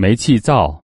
煤气灶。